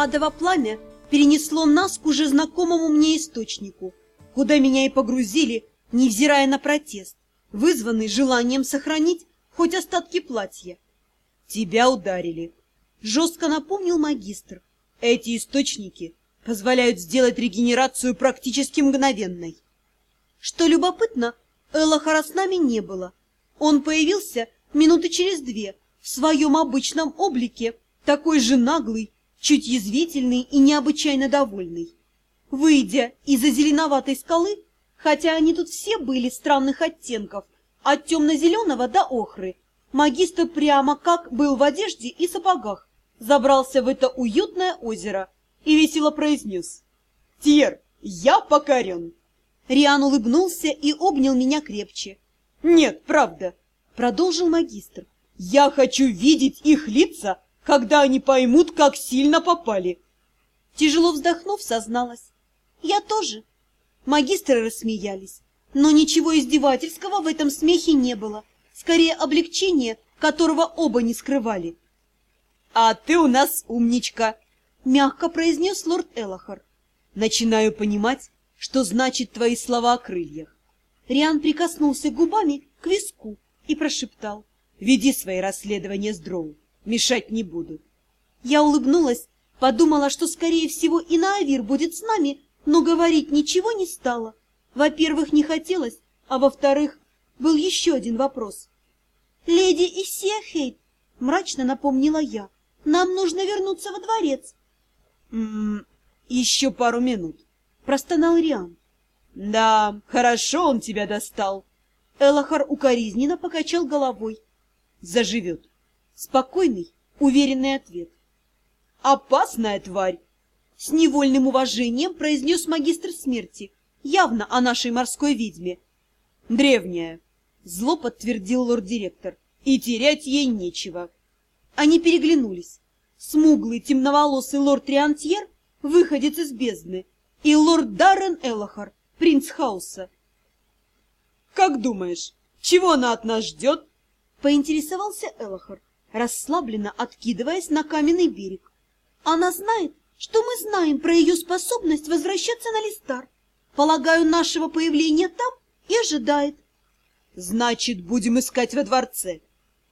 Адово пламя перенесло нас к уже знакомому мне источнику, куда меня и погрузили, невзирая на протест, вызванный желанием сохранить хоть остатки платья. Тебя ударили. Жестко напомнил магистр. Эти источники позволяют сделать регенерацию практически мгновенной. Что любопытно, Элохара с нами не было. Он появился минуты через две в своем обычном облике, такой же наглый, чуть язвительный и необычайно довольный. Выйдя из-за зеленоватой скалы, хотя они тут все были странных оттенков, от темно-зеленого до охры, магистр прямо как был в одежде и сапогах, забрался в это уютное озеро и весело произнес «Тьер, я покорен!» Риан улыбнулся и обнял меня крепче. «Нет, правда», — продолжил магистр, «я хочу видеть их лица, когда они поймут, как сильно попали». Тяжело вздохнув, созналась. «Я тоже». Магистры рассмеялись, но ничего издевательского в этом смехе не было, скорее облегчение, которого оба не скрывали. «А ты у нас умничка!» — мягко произнес лорд Элохар. «Начинаю понимать, что значит твои слова о крыльях». Риан прикоснулся губами к виску и прошептал. «Веди свои расследования с Дроу, мешать не буду». Я улыбнулась, подумала, что, скорее всего, и Наавир будет с нами, но говорить ничего не стала. Во-первых, не хотелось, а во-вторых, был еще один вопрос. «Леди Исехейт», — мрачно напомнила я, — «нам нужно вернуться во дворец». «М -м, еще пару минут», — простонал Риан. «Да, хорошо он тебя достал». Элохар укоризненно покачал головой. «Заживет». Спокойный, уверенный ответ. «Опасная тварь!» С невольным уважением произнес магистр смерти, явно о нашей морской ведьме. «Древняя!» Зло подтвердил лорд-директор. «И терять ей нечего». Они переглянулись. Смуглый, темноволосый лорд Триантьер, выходец из бездны, и лорд Даррен Элохар, принц хаоса. «Как думаешь, чего она от нас ждет?» — поинтересовался Элохар, расслабленно откидываясь на каменный берег. «Она знает, что мы знаем про ее способность возвращаться на Листар. Полагаю, нашего появления там и ожидает». «Значит, будем искать во дворце».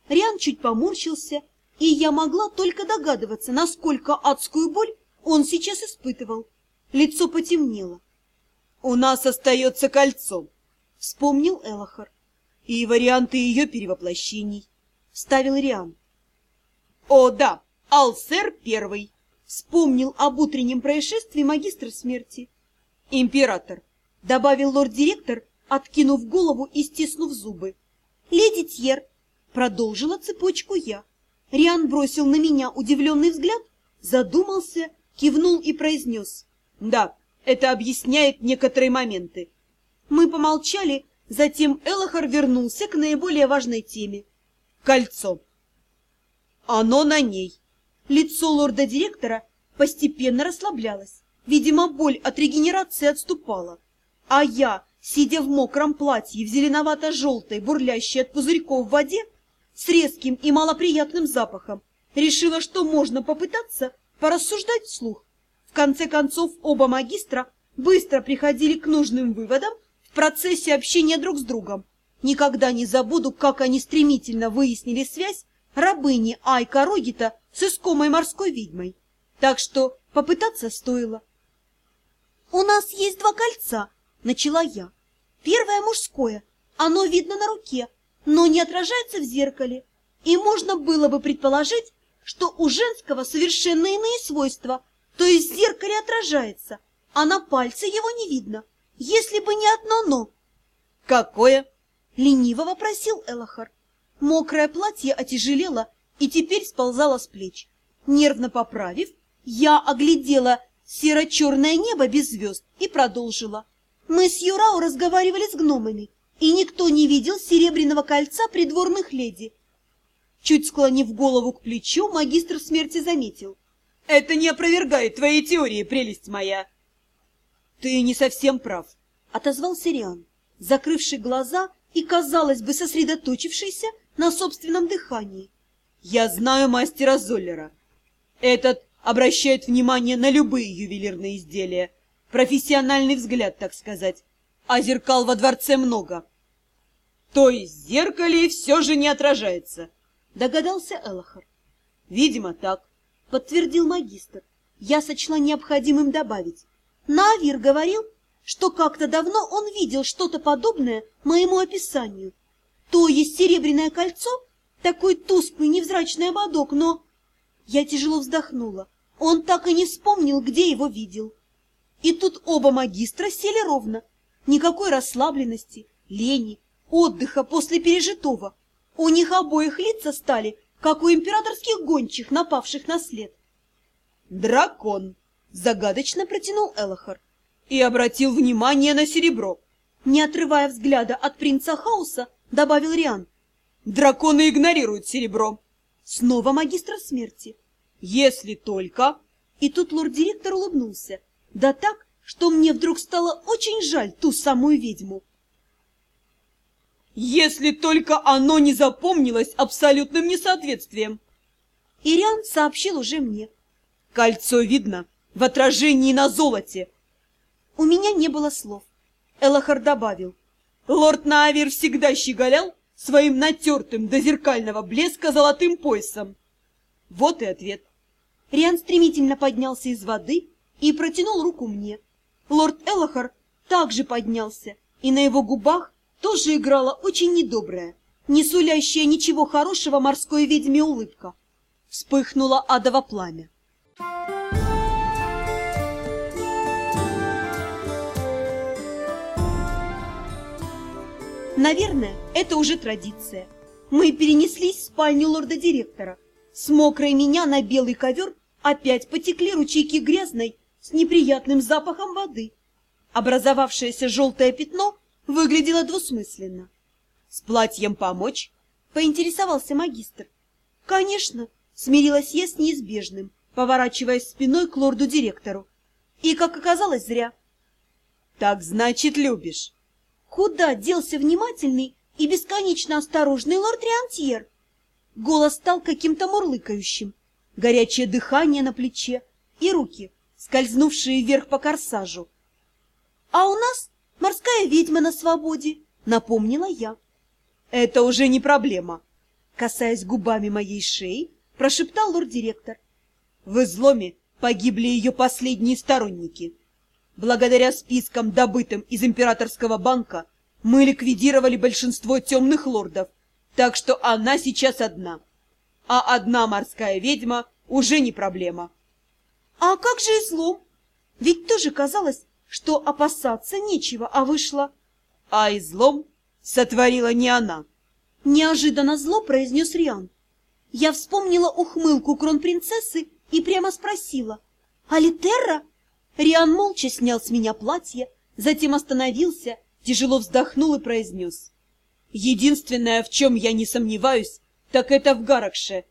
Риан чуть поморщился, и я могла только догадываться, насколько адскую боль он сейчас испытывал. Лицо потемнело. «У нас остается кольцо», — вспомнил Элохар. «И варианты ее перевоплощений», — ставил Риан. «О, да, Алсер первый», — вспомнил об утреннем происшествии магистр смерти. «Император», — добавил лорд-директор, откинув голову и стиснув зубы. «Леди Тьер», — продолжила цепочку я. Риан бросил на меня удивленный взгляд, задумался, кивнул и произнес. «Да, это объясняет некоторые моменты. Мы помолчали, затем Элохар вернулся к наиболее важной теме. Кольцо. Оно на ней. Лицо лорда-директора постепенно расслаблялось. Видимо, боль от регенерации отступала. А я, сидя в мокром платье в зеленовато-желтой, бурлящей от пузырьков в воде, с резким и малоприятным запахом, решила, что можно попытаться порассуждать вслух конце концов, оба магистра быстро приходили к нужным выводам в процессе общения друг с другом. Никогда не забуду, как они стремительно выяснили связь рабыни Айка Рогита с искомой морской ведьмой. Так что попытаться стоило. «У нас есть два кольца», — начала я. «Первое мужское, оно видно на руке, но не отражается в зеркале. И можно было бы предположить, что у женского совершенно иные свойства — то есть в зеркале отражается, а на пальце его не видно, если бы не одно «но». «Какое?» — лениво вопросил Элохар. Мокрое платье отяжелело и теперь сползало с плеч. Нервно поправив, я оглядела серо-черное небо без звезд и продолжила. Мы с Юрау разговаривали с гномами, и никто не видел серебряного кольца придворных леди. Чуть склонив голову к плечу, магистр смерти заметил. Это не опровергает твои теории, прелесть моя. Ты не совсем прав, отозвался Риан, закрывший глаза и, казалось бы, сосредоточившийся на собственном дыхании. Я знаю мастера Золлера. Этот обращают внимание на любые ювелирные изделия. Профессиональный взгляд, так сказать. А зеркал во дворце много. То есть зеркале все же не отражается, догадался Элохар. Видимо, так, подтвердил магистр. Я сочла необходимым добавить. Навир говорил, что как-то давно он видел что-то подобное моему описанию. То есть серебряное кольцо, такой тусклый невзрачный ободок, но... Я тяжело вздохнула. Он так и не вспомнил, где его видел. И тут оба магистра сели ровно. Никакой расслабленности, лени, отдыха после пережитого. У них обоих лица стали, как у императорских гончих, напавших на след. «Дракон!» — загадочно протянул Элохар и обратил внимание на серебро. Не отрывая взгляда от принца Хауса, добавил Риан. «Драконы игнорируют серебро!» Снова магистр смерти. «Если только...» И тут лорд-директор улыбнулся. Да так, что мне вдруг стало очень жаль ту самую ведьму. Если только оно не запомнилось абсолютным несоответствием. Ириан сообщил уже мне. Кольцо видно в отражении на золоте. У меня не было слов. Элохар добавил. Лорд Наавир всегда щеголял своим натертым до зеркального блеска золотым поясом. Вот и ответ. Риан стремительно поднялся из воды и протянул руку мне. Лорд Элохар также поднялся, и на его губах тоже играла очень недобрая, не сулящая ничего хорошего морской ведьме улыбка. Вспыхнуло адово пламя. Наверное, это уже традиция. Мы перенеслись в спальню лорда-директора. С мокрой меня на белый ковер опять потекли ручейки грязной с неприятным запахом воды. Образовавшееся желтое пятно выглядело двусмысленно. «С платьем помочь?» — поинтересовался магистр. «Конечно», — смирилась я с неизбежным, поворачиваясь спиной к лорду-директору. И, как оказалось, зря. «Так, значит, любишь?» Куда делся внимательный и бесконечно осторожный лорд Риантьер? Голос стал каким-то мурлыкающим, горячее дыхание на плече и руки, скользнувшие вверх по корсажу. «А у нас морская ведьма на свободе», — напомнила я. «Это уже не проблема», — касаясь губами моей шеи, прошептал лорд-директор. «В изломе погибли ее последние сторонники. Благодаря спискам, добытым из императорского банка, мы ликвидировали большинство темных лордов, так что она сейчас одна. А одна морская ведьма уже не проблема». А как же излом? Ведь тоже казалось, что опасаться нечего, а вышло... А излом сотворила не она. Неожиданно зло произнес Риан. Я вспомнила ухмылку кронпринцессы и прямо спросила. «Алитерра?» Риан молча снял с меня платье, затем остановился, тяжело вздохнул и произнес. «Единственное, в чем я не сомневаюсь, так это в Гаракше.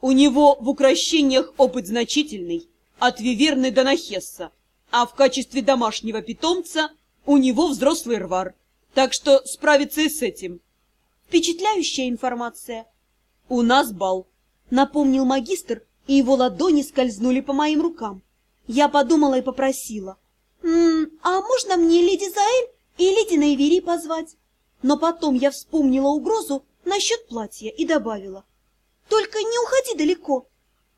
У него в укращениях опыт значительный, от Виверны до Нахесса, а в качестве домашнего питомца у него взрослый рвар, так что справится и с этим. Впечатляющая информация. У нас бал, напомнил магистр, и его ладони скользнули по моим рукам. Я подумала и попросила. «М -м, «А можно мне леди Заэль и леди Найвери позвать?» Но потом я вспомнила угрозу насчет платья и добавила. «Только не уходи далеко,